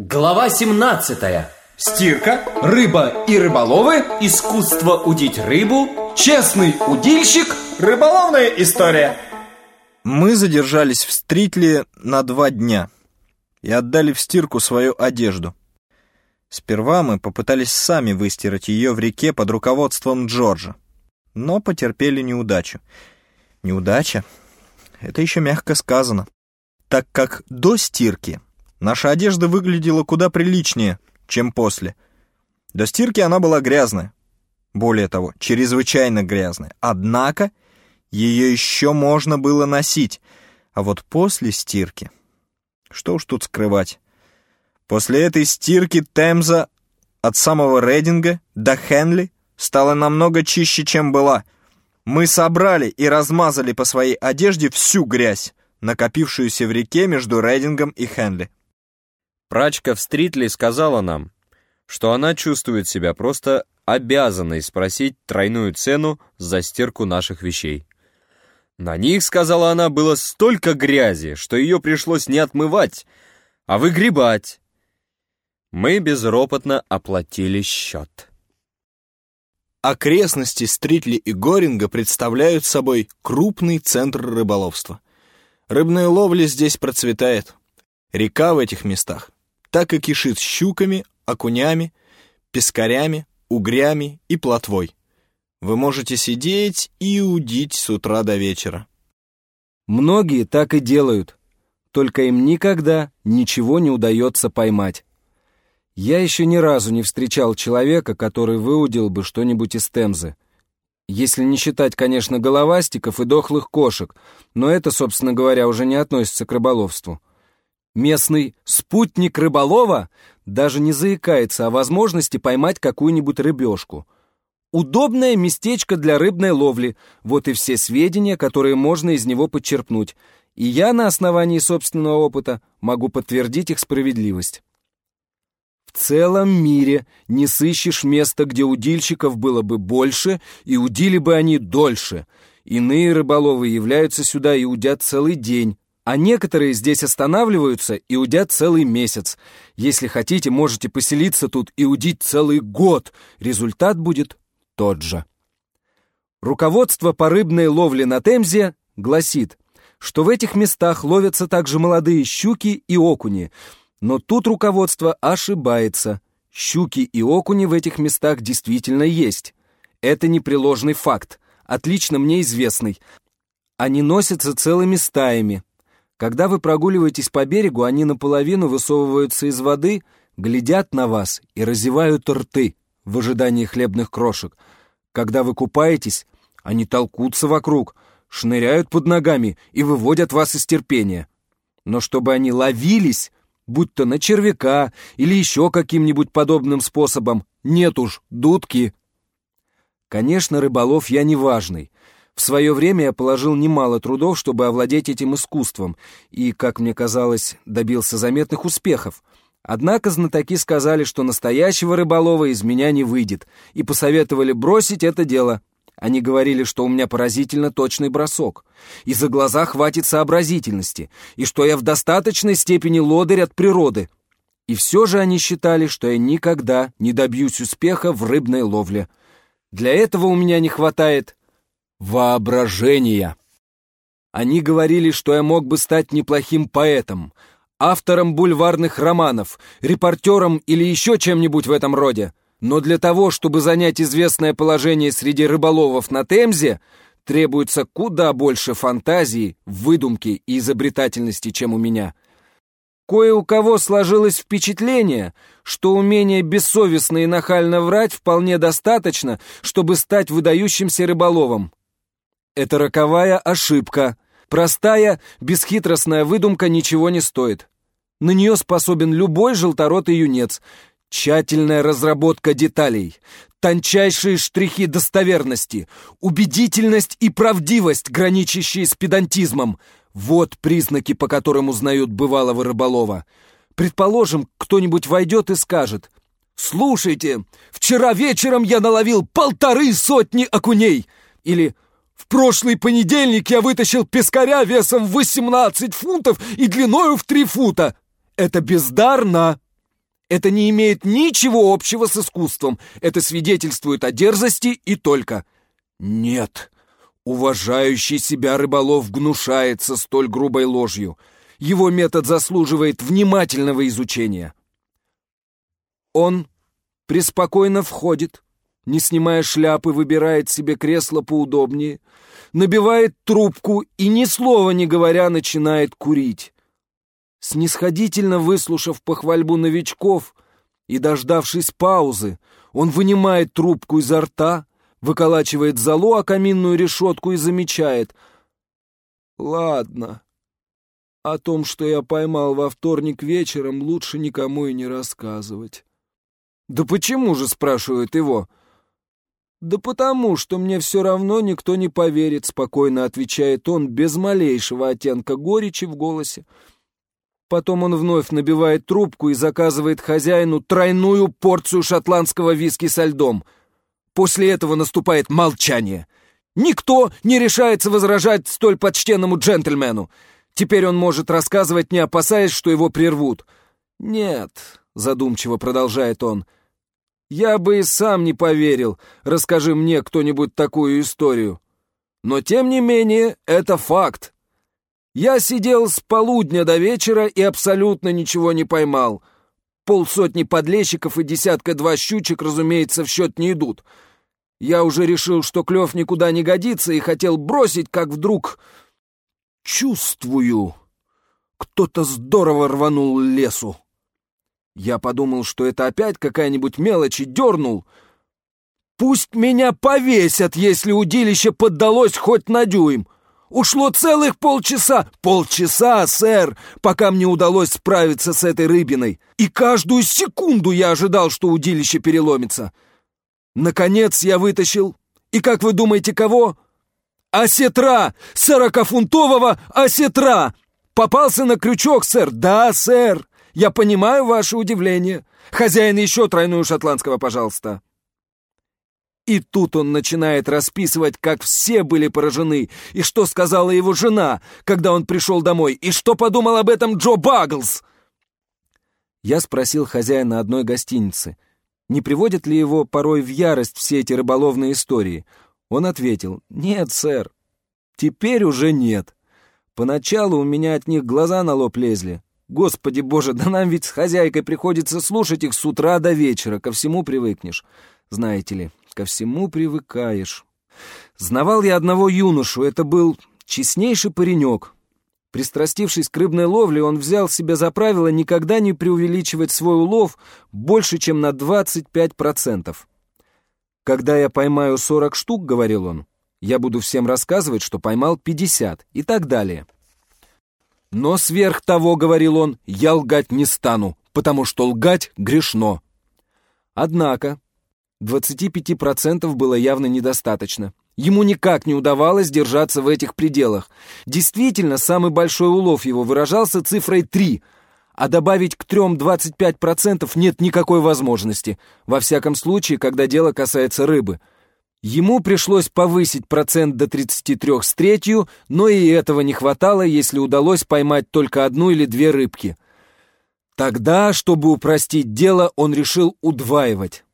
Глава 17 Стирка, рыба и рыболовы, Искусство удить рыбу честный удильщик, рыболовная история. Мы задержались в Стритле на два дня и отдали в стирку свою одежду. Сперва мы попытались сами выстирать ее в реке под руководством Джорджа, но потерпели неудачу. Неудача — это еще мягко сказано, так как до стирки наша одежда выглядела куда приличнее, чем после. До стирки она была грязная, более того, чрезвычайно грязная. Однако ее еще можно было носить, а вот после стирки... Что уж тут скрывать. После этой стирки Темза от самого Рейдинга до Хенли стала намного чище, чем была. Мы собрали и размазали по своей одежде всю грязь, накопившуюся в реке между Рейдингом и Хенли. Прачка в Стритли сказала нам, что она чувствует себя просто обязанной спросить тройную цену за стирку наших вещей. На них, сказала она, было столько грязи, что ее пришлось не отмывать, а выгребать. Мы безропотно оплатили счет. Окрестности Стритли и Горинга представляют собой крупный центр рыболовства. Рыбная ловля здесь процветает. Река в этих местах так и кишит щуками, окунями, пескарями, угрями и плотвой. Вы можете сидеть и удить с утра до вечера. Многие так и делают, только им никогда ничего не удается поймать. Я еще ни разу не встречал человека, который выудил бы что-нибудь из Темзы. Если не считать, конечно, головастиков и дохлых кошек, но это, собственно говоря, уже не относится к рыболовству. Местный спутник рыболова даже не заикается о возможности поймать какую-нибудь рыбешку. Удобное местечко для рыбной ловли, вот и все сведения, которые можно из него подчерпнуть, и я на основании собственного опыта могу подтвердить их справедливость. В целом мире не сыщешь места, где удильщиков было бы больше, и удили бы они дольше. Иные рыболовы являются сюда и удят целый день, а некоторые здесь останавливаются и удят целый месяц. Если хотите, можете поселиться тут и удить целый год. Результат будет тот же. Руководство по рыбной ловле на Темзе гласит, что в этих местах ловятся также молодые щуки и окуни, но тут руководство ошибается. Щуки и окуни в этих местах действительно есть. Это непреложный факт, отлично мне известный. Они носятся целыми стаями, когда вы прогуливаетесь по берегу, они наполовину высовываются из воды, глядят на вас и разевают рты в ожидании хлебных крошек. Когда вы купаетесь, они толкутся вокруг, шныряют под ногами и выводят вас из терпения. Но чтобы они ловились, будь то на червяка или еще каким-нибудь подобным способом, нет уж, дудки. Конечно, рыболов я не важный — в свое время я положил немало трудов, чтобы овладеть этим искусством, и, как мне казалось, добился заметных успехов. Однако знатоки сказали, что настоящего рыболова из меня не выйдет, и посоветовали бросить это дело. Они говорили, что у меня поразительно точный бросок, и за глаза хватит сообразительности, и что я в достаточной степени лодырь от природы. И все же они считали, что я никогда не добьюсь успеха в рыбной ловле. Для этого у меня не хватает воображения. Они говорили, что я мог бы стать неплохим поэтом, автором бульварных романов, репортером или еще чем-нибудь в этом роде. Но для того, чтобы занять известное положение среди рыболовов на Темзе, требуется куда больше фантазии, выдумки и изобретательности, чем у меня. Кое у кого сложилось впечатление, что умение бессовестно и нахально врать вполне достаточно, чтобы стать выдающимся рыболовом. Это роковая ошибка. Простая, бесхитростная выдумка ничего не стоит. На нее способен любой желторотый юнец. Тщательная разработка деталей, тончайшие штрихи достоверности, убедительность и правдивость, граничащие с педантизмом. Вот признаки, по которым узнают бывалого рыболова. Предположим, кто-нибудь войдет и скажет, «Слушайте, вчера вечером я наловил полторы сотни окуней!» Или в прошлый понедельник я вытащил пескаря весом 18 фунтов и длиною в 3 фута. Это бездарно. Это не имеет ничего общего с искусством. Это свидетельствует о дерзости и только. Нет, уважающий себя рыболов гнушается столь грубой ложью. Его метод заслуживает внимательного изучения. Он преспокойно входит, не снимая шляпы, выбирает себе кресло поудобнее, набивает трубку и, ни слова не говоря, начинает курить. Снисходительно выслушав похвальбу новичков и дождавшись паузы, он вынимает трубку изо рта, выколачивает залу о каминную решетку и замечает. «Ладно, о том, что я поймал во вторник вечером, лучше никому и не рассказывать». «Да почему же?» — спрашивает его. «Да потому, что мне все равно никто не поверит», — спокойно отвечает он, без малейшего оттенка горечи в голосе. Потом он вновь набивает трубку и заказывает хозяину тройную порцию шотландского виски со льдом. После этого наступает молчание. Никто не решается возражать столь почтенному джентльмену. Теперь он может рассказывать, не опасаясь, что его прервут. «Нет», — задумчиво продолжает он, — «я бы и сам не поверил, расскажи мне кто-нибудь такую историю. Но, тем не менее, это факт. Я сидел с полудня до вечера и абсолютно ничего не поймал. Полсотни подлещиков и десятка-два щучек, разумеется, в счет не идут. Я уже решил, что клев никуда не годится, и хотел бросить, как вдруг... Чувствую, кто-то здорово рванул лесу. Я подумал, что это опять какая-нибудь мелочь, и дернул. Пусть меня повесят, если удилище поддалось хоть на дюйм. Ушло целых полчаса, полчаса, сэр, пока мне удалось справиться с этой рыбиной. И каждую секунду я ожидал, что удилище переломится. Наконец я вытащил. И как вы думаете, кого? Осетра! Сорокафунтового осетра! Попался на крючок, сэр. Да, сэр. Я понимаю ваше удивление. Хозяин еще тройную шотландского, пожалуйста. И тут он начинает расписывать, как все были поражены, и что сказала его жена, когда он пришел домой, и что подумал об этом Джо Багглс. Я спросил хозяина одной гостиницы, не приводят ли его порой в ярость все эти рыболовные истории. Он ответил, «Нет, сэр, теперь уже нет. Поначалу у меня от них глаза на лоб лезли. Господи боже, да нам ведь с хозяйкой приходится слушать их с утра до вечера, ко всему привыкнешь, знаете ли» ко всему привыкаешь. Знавал я одного юношу, это был честнейший паренек. Пристрастившись к рыбной ловле, он взял себе за правило никогда не преувеличивать свой улов больше, чем на 25%. «Когда я поймаю 40 штук, — говорил он, — я буду всем рассказывать, что поймал 50 и так далее. Но сверх того, — говорил он, — я лгать не стану, потому что лгать грешно. Однако 25% было явно недостаточно. Ему никак не удавалось держаться в этих пределах. Действительно, самый большой улов его выражался цифрой 3, а добавить к трем 25% нет никакой возможности, во всяком случае, когда дело касается рыбы. Ему пришлось повысить процент до 33 с третью, но и этого не хватало, если удалось поймать только одну или две рыбки. Тогда, чтобы упростить дело, он решил удваивать.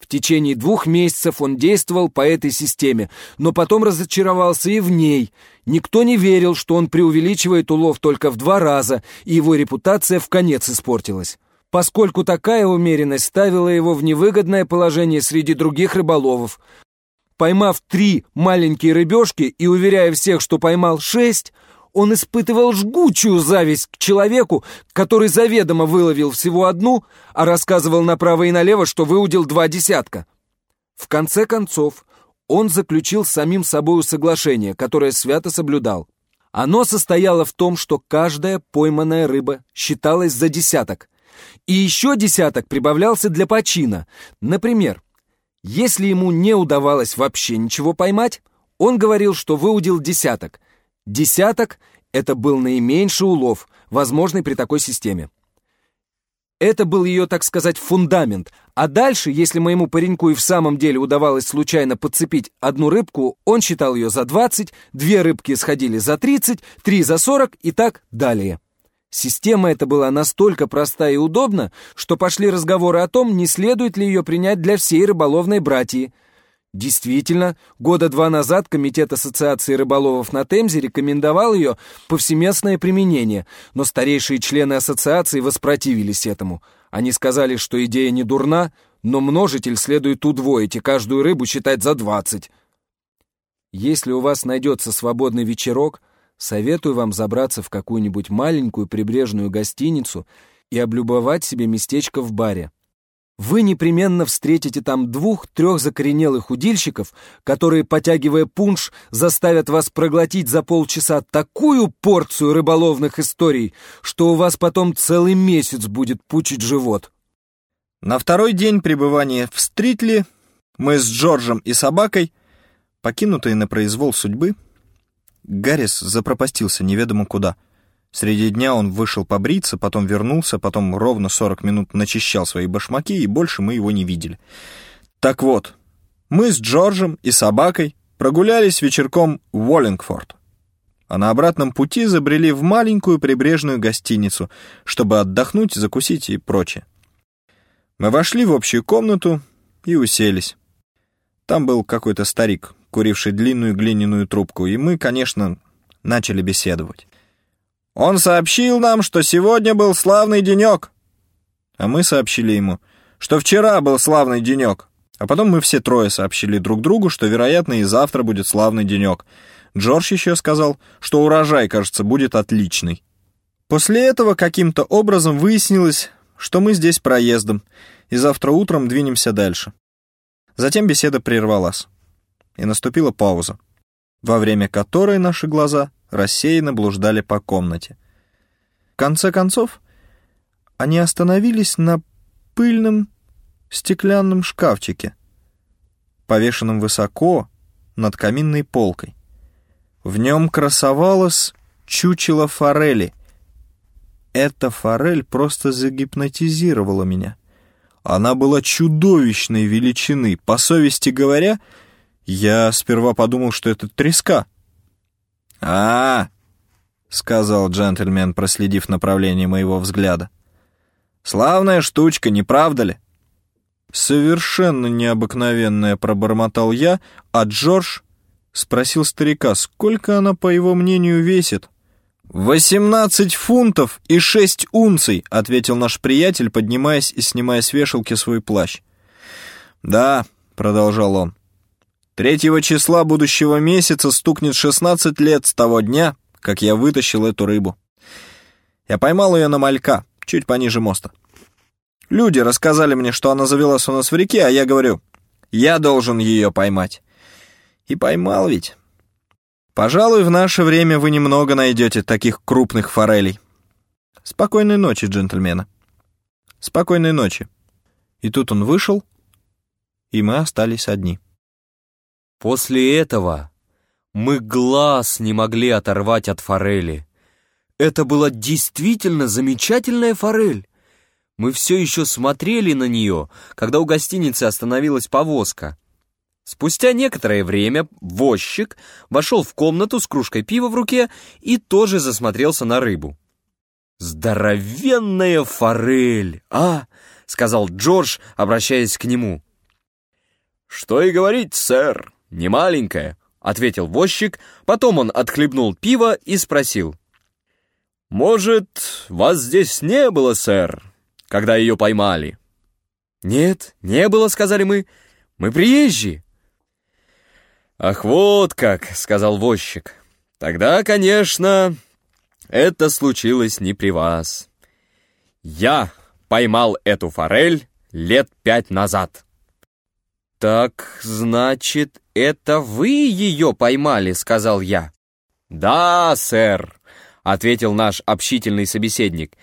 В течение двух месяцев он действовал по этой системе, но потом разочаровался и в ней. Никто не верил, что он преувеличивает улов только в два раза, и его репутация в конец испортилась. Поскольку такая умеренность ставила его в невыгодное положение среди других рыболовов. Поймав три маленькие рыбешки и уверяя всех, что поймал шесть, он испытывал жгучую зависть к человеку, который заведомо выловил всего одну, а рассказывал направо и налево, что выудил два десятка. В конце концов, он заключил с самим собою соглашение, которое свято соблюдал. Оно состояло в том, что каждая пойманная рыба считалась за десяток. И еще десяток прибавлялся для почина. Например, если ему не удавалось вообще ничего поймать, он говорил, что выудил десяток – Десяток — это был наименьший улов, возможный при такой системе. Это был ее, так сказать, фундамент. А дальше, если моему пареньку и в самом деле удавалось случайно подцепить одну рыбку, он считал ее за 20, две рыбки сходили за 30, три за 40 и так далее. Система эта была настолько проста и удобна, что пошли разговоры о том, не следует ли ее принять для всей рыболовной братьи. Действительно, года два назад Комитет Ассоциации рыболовов на Темзе рекомендовал ее повсеместное применение, но старейшие члены ассоциации воспротивились этому. Они сказали, что идея не дурна, но множитель следует удвоить и каждую рыбу считать за двадцать. Если у вас найдется свободный вечерок, советую вам забраться в какую-нибудь маленькую прибрежную гостиницу и облюбовать себе местечко в баре. Вы непременно встретите там двух-трех закоренелых удильщиков, которые, потягивая пунш, заставят вас проглотить за полчаса такую порцию рыболовных историй, что у вас потом целый месяц будет пучить живот. На второй день пребывания в Стритли мы с Джорджем и собакой, покинутые на произвол судьбы, Гаррис запропастился неведомо куда — Среди дня он вышел побриться, потом вернулся, потом ровно 40 минут начищал свои башмаки, и больше мы его не видели. Так вот, мы с Джорджем и собакой прогулялись вечерком в Уоллингфорд, а на обратном пути забрели в маленькую прибрежную гостиницу, чтобы отдохнуть, закусить и прочее. Мы вошли в общую комнату и уселись. Там был какой-то старик, куривший длинную глиняную трубку, и мы, конечно, начали беседовать. Он сообщил нам, что сегодня был славный денек. А мы сообщили ему, что вчера был славный денек. А потом мы все трое сообщили друг другу, что, вероятно, и завтра будет славный денек. Джордж еще сказал, что урожай, кажется, будет отличный. После этого каким-то образом выяснилось, что мы здесь проездом, и завтра утром двинемся дальше. Затем беседа прервалась, и наступила пауза, во время которой наши глаза рассеянно блуждали по комнате. В конце концов, они остановились на пыльном стеклянном шкафчике, повешенном высоко над каминной полкой. В нем красовалась чучело форели. Эта форель просто загипнотизировала меня. Она была чудовищной величины. По совести говоря, я сперва подумал, что это треска — а, сказал джентльмен, проследив направление моего взгляда. «Славная штучка, не правда ли?» «Совершенно необыкновенная», — пробормотал я, а Джордж спросил старика, сколько она, по его мнению, весит. «Восемнадцать фунтов и шесть унций», — ответил наш приятель, поднимаясь и снимая с вешалки свой плащ. «Да», — продолжал он, Третьего числа будущего месяца стукнет 16 лет с того дня, как я вытащил эту рыбу. Я поймал ее на малька, чуть пониже моста. Люди рассказали мне, что она завелась у нас в реке, а я говорю, я должен ее поймать. И поймал ведь. Пожалуй, в наше время вы немного найдете таких крупных форелей. Спокойной ночи, джентльмены. Спокойной ночи. И тут он вышел, и мы остались одни. После этого мы глаз не могли оторвать от форели. Это была действительно замечательная форель. Мы все еще смотрели на нее, когда у гостиницы остановилась повозка. Спустя некоторое время возчик вошел в комнату с кружкой пива в руке и тоже засмотрелся на рыбу. «Здоровенная форель, а?» — сказал Джордж, обращаясь к нему. «Что и говорить, сэр», «Не маленькая», — ответил возчик, потом он отхлебнул пиво и спросил. «Может, вас здесь не было, сэр, когда ее поймали?» «Нет, не было», — сказали мы. «Мы приезжие». «Ах, вот как», — сказал возчик. «Тогда, конечно, это случилось не при вас. Я поймал эту форель лет пять назад». «Так, значит, это вы ее поймали?» — сказал я. «Да, сэр», — ответил наш общительный собеседник.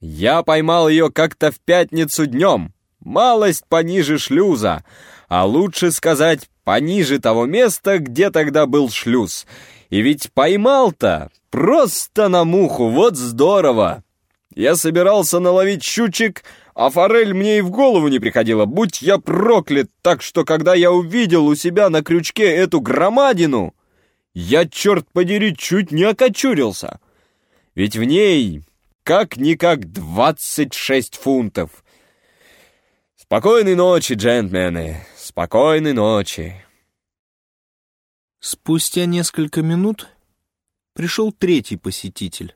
«Я поймал ее как-то в пятницу днем, малость пониже шлюза, а лучше сказать, пониже того места, где тогда был шлюз. И ведь поймал-то просто на муху, вот здорово! Я собирался наловить щучек, — а форель мне и в голову не приходила, будь я проклят, так что когда я увидел у себя на крючке эту громадину, я, черт подери, чуть не окочурился. Ведь в ней как-никак 26 фунтов. Спокойной ночи, джентльмены, спокойной ночи. Спустя несколько минут пришел третий посетитель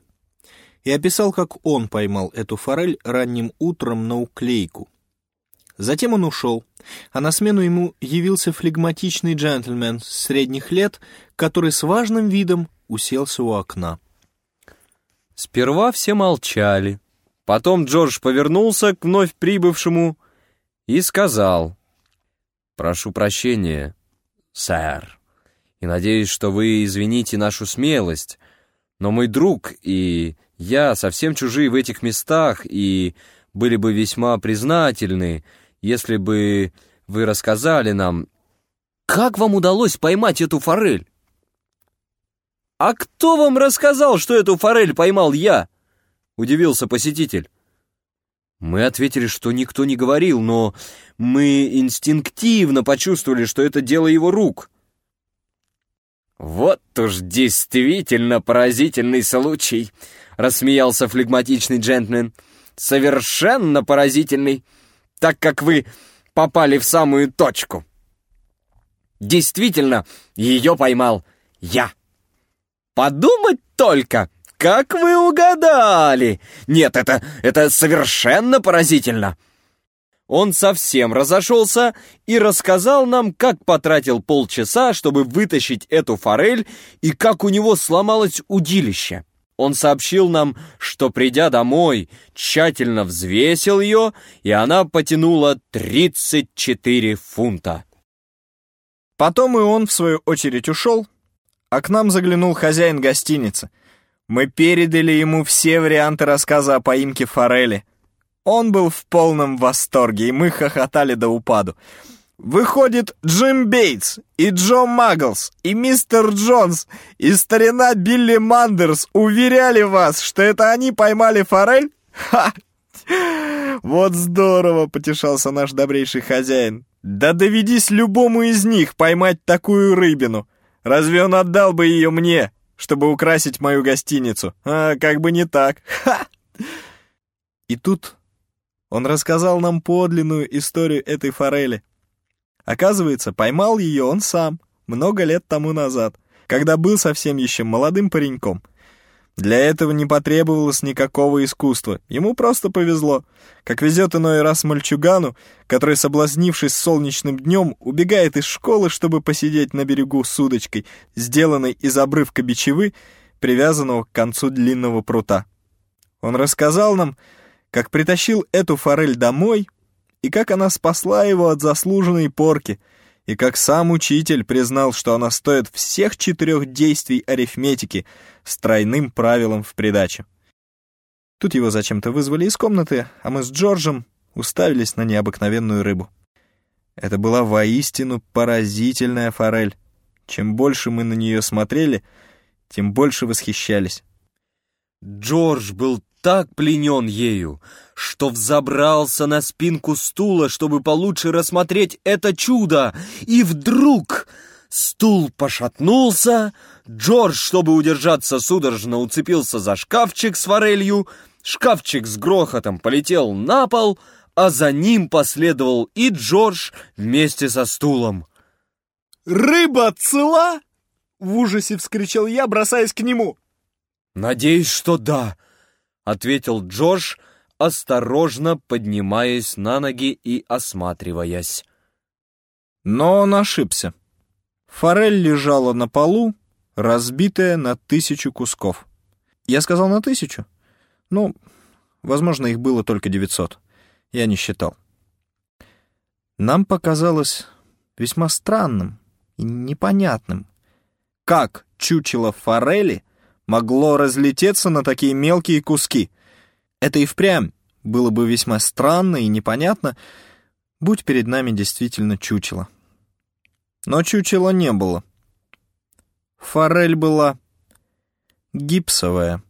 и описал, как он поймал эту форель ранним утром на уклейку. Затем он ушел, а на смену ему явился флегматичный джентльмен средних лет, который с важным видом уселся у окна. Сперва все молчали. Потом Джордж повернулся к вновь прибывшему и сказал, «Прошу прощения, сэр, и надеюсь, что вы извините нашу смелость, но мой друг и я совсем чужие в этих местах и были бы весьма признательны, если бы вы рассказали нам, как вам удалось поймать эту форель?» «А кто вам рассказал, что эту форель поймал я?» — удивился посетитель. Мы ответили, что никто не говорил, но мы инстинктивно почувствовали, что это дело его рук. «Вот уж действительно поразительный случай», — рассмеялся флегматичный джентльмен. «Совершенно поразительный, так как вы попали в самую точку. Действительно, ее поймал я». Подумать только, как вы угадали! Нет, это, это совершенно поразительно!» Он совсем разошелся и рассказал нам, как потратил полчаса, чтобы вытащить эту форель и как у него сломалось удилище. Он сообщил нам, что, придя домой, тщательно взвесил ее, и она потянула 34 фунта. Потом и он, в свою очередь, ушел, а к нам заглянул хозяин гостиницы. Мы передали ему все варианты рассказа о поимке форели. Он был в полном восторге, и мы хохотали до упаду. Выходит, Джим Бейтс, и Джо Магглс, и мистер Джонс, и старина Билли Мандерс уверяли вас, что это они поймали форель? Ха! Вот здорово, потешался наш добрейший хозяин. Да доведись любому из них поймать такую рыбину. Разве он отдал бы ее мне, чтобы украсить мою гостиницу? А, как бы не так. Ха! И тут он рассказал нам подлинную историю этой форели. Оказывается, поймал ее он сам, много лет тому назад, когда был совсем еще молодым пареньком — для этого не потребовалось никакого искусства. Ему просто повезло. Как везет иной раз мальчугану, который, соблазнившись солнечным днем, убегает из школы, чтобы посидеть на берегу с удочкой, сделанной из обрывка бичевы, привязанного к концу длинного прута. Он рассказал нам, как притащил эту форель домой и как она спасла его от заслуженной порки — и как сам учитель признал, что она стоит всех четырех действий арифметики с тройным правилом в придачу. Тут его зачем-то вызвали из комнаты, а мы с Джорджем уставились на необыкновенную рыбу. Это была воистину поразительная форель. Чем больше мы на нее смотрели, тем больше восхищались. Джордж был так пленен ею, что взобрался на спинку стула, чтобы получше рассмотреть это чудо, и вдруг стул пошатнулся, Джордж, чтобы удержаться судорожно, уцепился за шкафчик с форелью, шкафчик с грохотом полетел на пол, а за ним последовал и Джордж вместе со стулом. «Рыба цела?» — в ужасе вскричал я, бросаясь к нему. «Надеюсь, что да», — ответил Джордж, осторожно поднимаясь на ноги и осматриваясь. Но он ошибся. Форель лежала на полу, разбитая на тысячу кусков. Я сказал на тысячу? Ну, возможно, их было только девятьсот. Я не считал. Нам показалось весьма странным и непонятным, как чучело форели могло разлететься на такие мелкие куски. Это и впрямь было бы весьма странно и непонятно, будь перед нами действительно чучело. Но чучела не было. Форель была гипсовая.